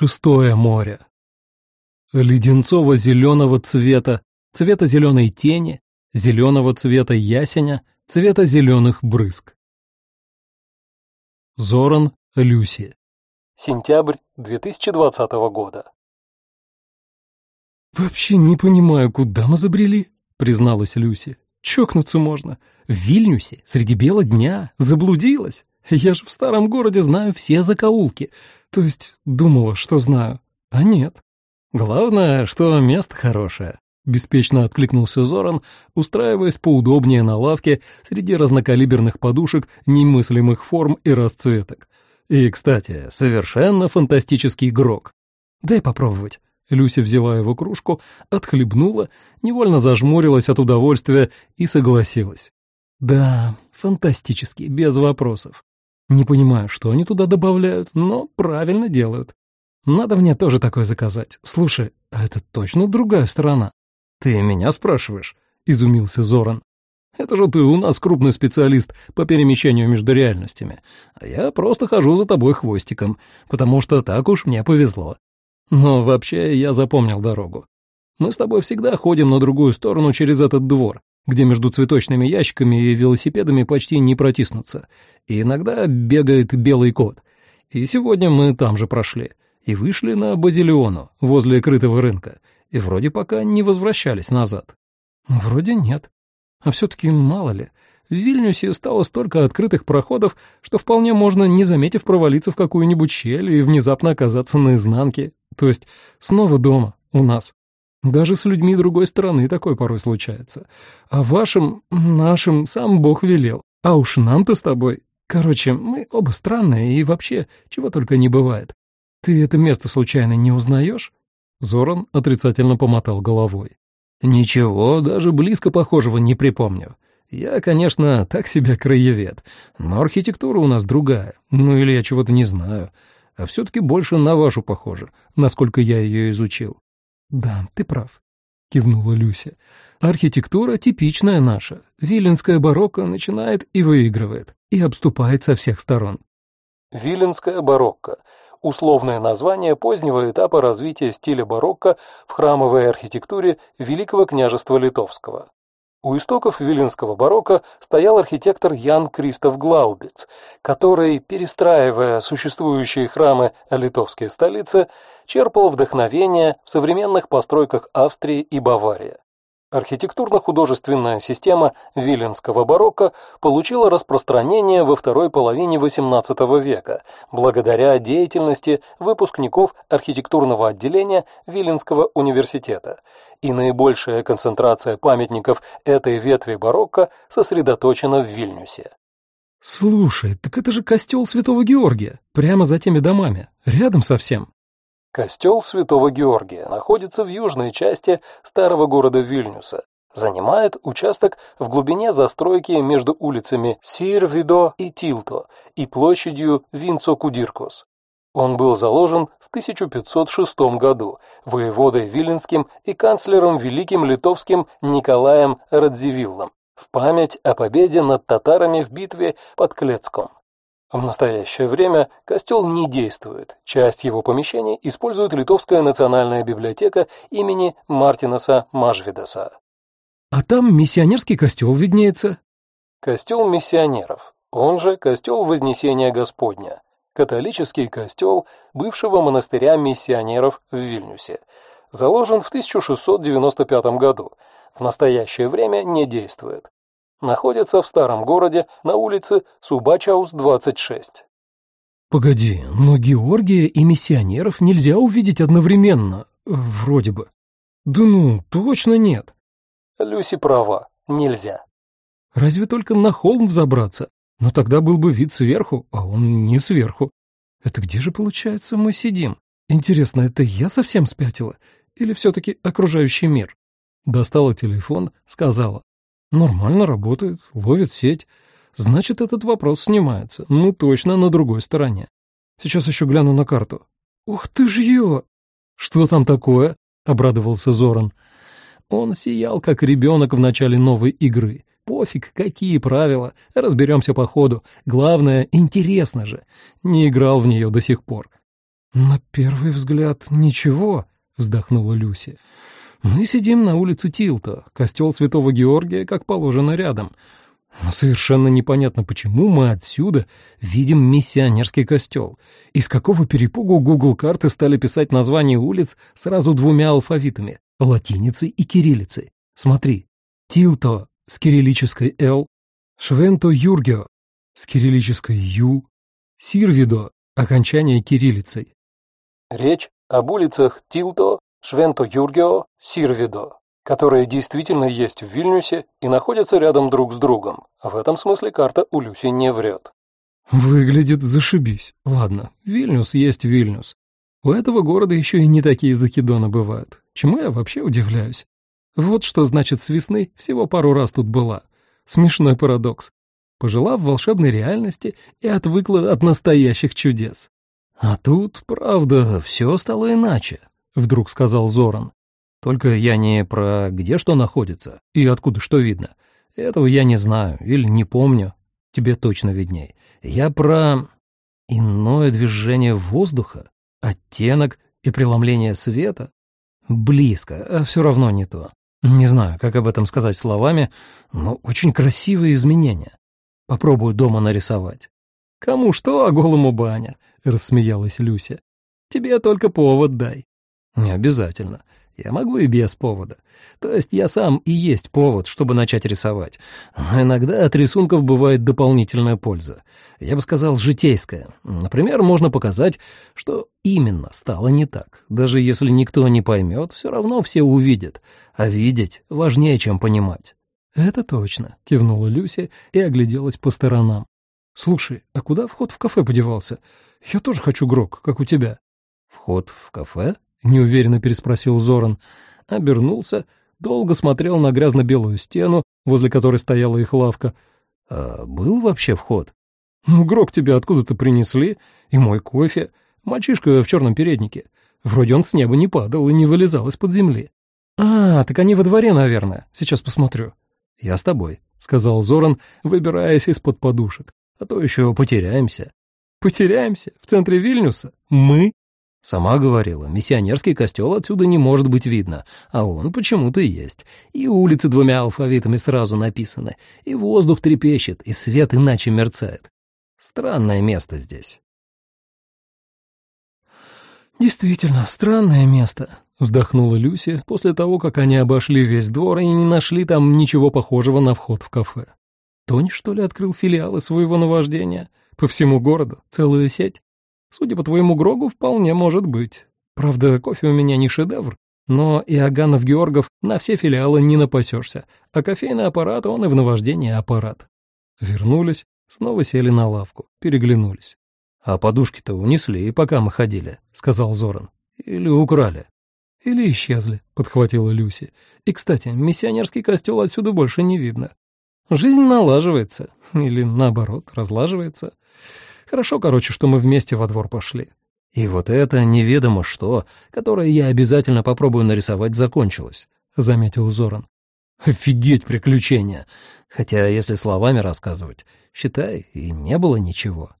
Шестое море. Леденцово-зеленого цвета, цвета зеленой тени, зеленого цвета ясеня, цвета зеленых брызг. Зоран Люси. Сентябрь 2020 года. «Вообще не понимаю, куда мы забрели», — призналась Люси. «Чокнуться можно. В Вильнюсе, среди бела дня, заблудилась. Я же в старом городе знаю все закоулки. То есть думала, что знаю, а нет. Главное, что место хорошее. Беспечно откликнулся Зоран, устраиваясь поудобнее на лавке среди разнокалиберных подушек немыслимых форм и расцветок. И, кстати, совершенно фантастический грок. Дай попробовать. Люся взяла его кружку, отхлебнула, невольно зажмурилась от удовольствия и согласилась. Да, фантастический, без вопросов. Не понимаю, что они туда добавляют, но правильно делают. Надо мне тоже такое заказать. Слушай, а это точно другая сторона? Ты меня спрашиваешь? Изумился Зоран. Это же ты у нас крупный специалист по перемещению между реальностями, а я просто хожу за тобой хвостиком, потому что так уж мне повезло. Но вообще я запомнил дорогу. Мы с тобой всегда ходим на другую сторону через этот двор, где между цветочными ящиками и велосипедами почти не протиснуться, и иногда бегает белый кот. И сегодня мы там же прошли, и вышли на Базилиону, возле крытого рынка, и вроде пока не возвращались назад. Вроде нет. А все-таки мало ли, в Вильнюсе стало столько открытых проходов, что вполне можно, не заметив, провалиться в какую-нибудь щель и внезапно оказаться на изнанке, то есть снова дома, у нас. Даже с людьми другой стороны такое порой случается. А вашим, нашим сам Бог велел. А уж нам-то с тобой. Короче, мы оба странные и вообще чего только не бывает. Ты это место случайно не узнаешь? Зоран отрицательно помотал головой. Ничего, даже близко похожего не припомню. Я, конечно, так себя краевед, но архитектура у нас другая. Ну или я чего-то не знаю. А все-таки больше на вашу похоже, насколько я ее изучил. «Да, ты прав», — кивнула Люся. «Архитектура типичная наша. Виленская барокко начинает и выигрывает, и обступает со всех сторон». Виленская барокко — условное название позднего этапа развития стиля барокко в храмовой архитектуре Великого княжества Литовского. У истоков виленского барокко стоял архитектор Ян Кристоф Глаубиц, который, перестраивая существующие храмы литовской столицы, черпал вдохновение в современных постройках Австрии и Баварии. Архитектурно-художественная система виленского барокко получила распространение во второй половине XVIII века благодаря деятельности выпускников архитектурного отделения Виленского университета, и наибольшая концентрация памятников этой ветви барокко сосредоточена в Вильнюсе. «Слушай, так это же костел Святого Георгия, прямо за теми домами, рядом совсем». Костел Святого Георгия находится в южной части старого города Вильнюса. Занимает участок в глубине застройки между улицами Сирвидо и Тилто и площадью Винцо-Кудиркос. Он был заложен в 1506 году воеводой Виленским и канцлером Великим Литовским Николаем Радзивиллом в память о победе над татарами в битве под Клецком. В настоящее время костел не действует. Часть его помещений использует Литовская национальная библиотека имени Мартинаса Мажвидаса. А там миссионерский костел виднеется. Костел миссионеров, он же костел Вознесения Господня, католический костел бывшего монастыря миссионеров в Вильнюсе, заложен в 1695 году, в настоящее время не действует находится в старом городе на улице Субачаус, 26. Погоди, но Георгия и миссионеров нельзя увидеть одновременно, вроде бы. Да ну, точно нет. Люси права, нельзя. Разве только на холм взобраться, но тогда был бы вид сверху, а он не сверху. Это где же, получается, мы сидим? Интересно, это я совсем спятила? Или все-таки окружающий мир? Достала телефон, сказала. Нормально работает, ловит сеть. Значит, этот вопрос снимается. Мы точно на другой стороне. Сейчас еще гляну на карту. Ух ты ж ё! Что там такое? Обрадовался Зоран. Он сиял, как ребенок в начале новой игры. Пофиг, какие правила, разберемся по ходу. Главное, интересно же. Не играл в нее до сих пор. «На первый взгляд ничего», — вздохнула Люси. «Мы сидим на улице Тилта, костел Святого Георгия, как положено, рядом. Но совершенно непонятно, почему мы отсюда видим миссионерский костел. Из какого перепугу Google карты стали писать названия улиц сразу двумя алфавитами — латиницей и кириллицей. Смотри, Тилто с кириллической «Л», Швенто Юргио с кириллической «Ю», Сирвидо — окончание кириллицей. Речь об улицах Тилто, Швенто-Юргио, Сирвидо, которые действительно есть в Вильнюсе и находятся рядом друг с другом. В этом смысле карта у Люси не врет. Выглядит зашибись. Ладно, Вильнюс есть Вильнюс. У этого города еще и не такие закидоны бывают. Чему я вообще удивляюсь? Вот что значит с весны всего пару раз тут была. Смешной парадокс. Пожила в волшебной реальности и отвыкла от настоящих чудес. «А тут, правда, все стало иначе», — вдруг сказал Зоран. «Только я не про где что находится и откуда что видно. Этого я не знаю или не помню. Тебе точно видней. Я про иное движение воздуха, оттенок и преломление света. Близко, а все равно не то. Не знаю, как об этом сказать словами, но очень красивые изменения. Попробую дома нарисовать. «Кому что, а голому баня», — рассмеялась Люся. «Тебе только повод дай». «Не обязательно. Я могу и без повода. То есть я сам и есть повод, чтобы начать рисовать. Но иногда от рисунков бывает дополнительная польза. Я бы сказал, житейская. Например, можно показать, что именно стало не так. Даже если никто не поймет, все равно все увидят. А видеть важнее, чем понимать. «Это точно», — кивнула Люся и огляделась по сторонам. «Слушай, а куда вход в кафе подевался? Я тоже хочу грок, как у тебя». «Вход в кафе?» — неуверенно переспросил Зоран. Обернулся, долго смотрел на грязно-белую стену, возле которой стояла их лавка. «А был вообще вход?» «Ну, грок тебе откуда-то принесли, и мой кофе. Мальчишка в черном переднике. Вроде он с неба не падал и не вылезал из-под земли». «А, так они во дворе, наверное. Сейчас посмотрю». «Я с тобой», — сказал Зоран, выбираясь из-под подушек. «А то еще потеряемся». «Потеряемся? В центре Вильнюса? Мы?» Сама говорила, миссионерский костел отсюда не может быть видно, а он почему-то есть. И улицы двумя алфавитами сразу написаны, и воздух трепещет, и свет иначе мерцает. Странное место здесь. «Действительно, странное место», — вздохнула Люся после того, как они обошли весь двор и не нашли там ничего похожего на вход в кафе. Тони, что ли, открыл филиалы своего наваждения? По всему городу? Целую сеть? Судя по твоему Грогу, вполне может быть. Правда, кофе у меня не шедевр, но и Аганов-Георгов на все филиалы не напасешься, а кофейный аппарат, он и в наваждении аппарат. Вернулись, снова сели на лавку, переглянулись. «А подушки-то унесли, пока мы ходили», — сказал Зоран. «Или украли». «Или исчезли», — подхватила Люси. «И, кстати, миссионерский костел отсюда больше не видно. Жизнь налаживается, или, наоборот, разлаживается. Хорошо, короче, что мы вместе во двор пошли. И вот это неведомо что, которое я обязательно попробую нарисовать, закончилось, — заметил Зоран. Офигеть приключения! Хотя, если словами рассказывать, считай, и не было ничего.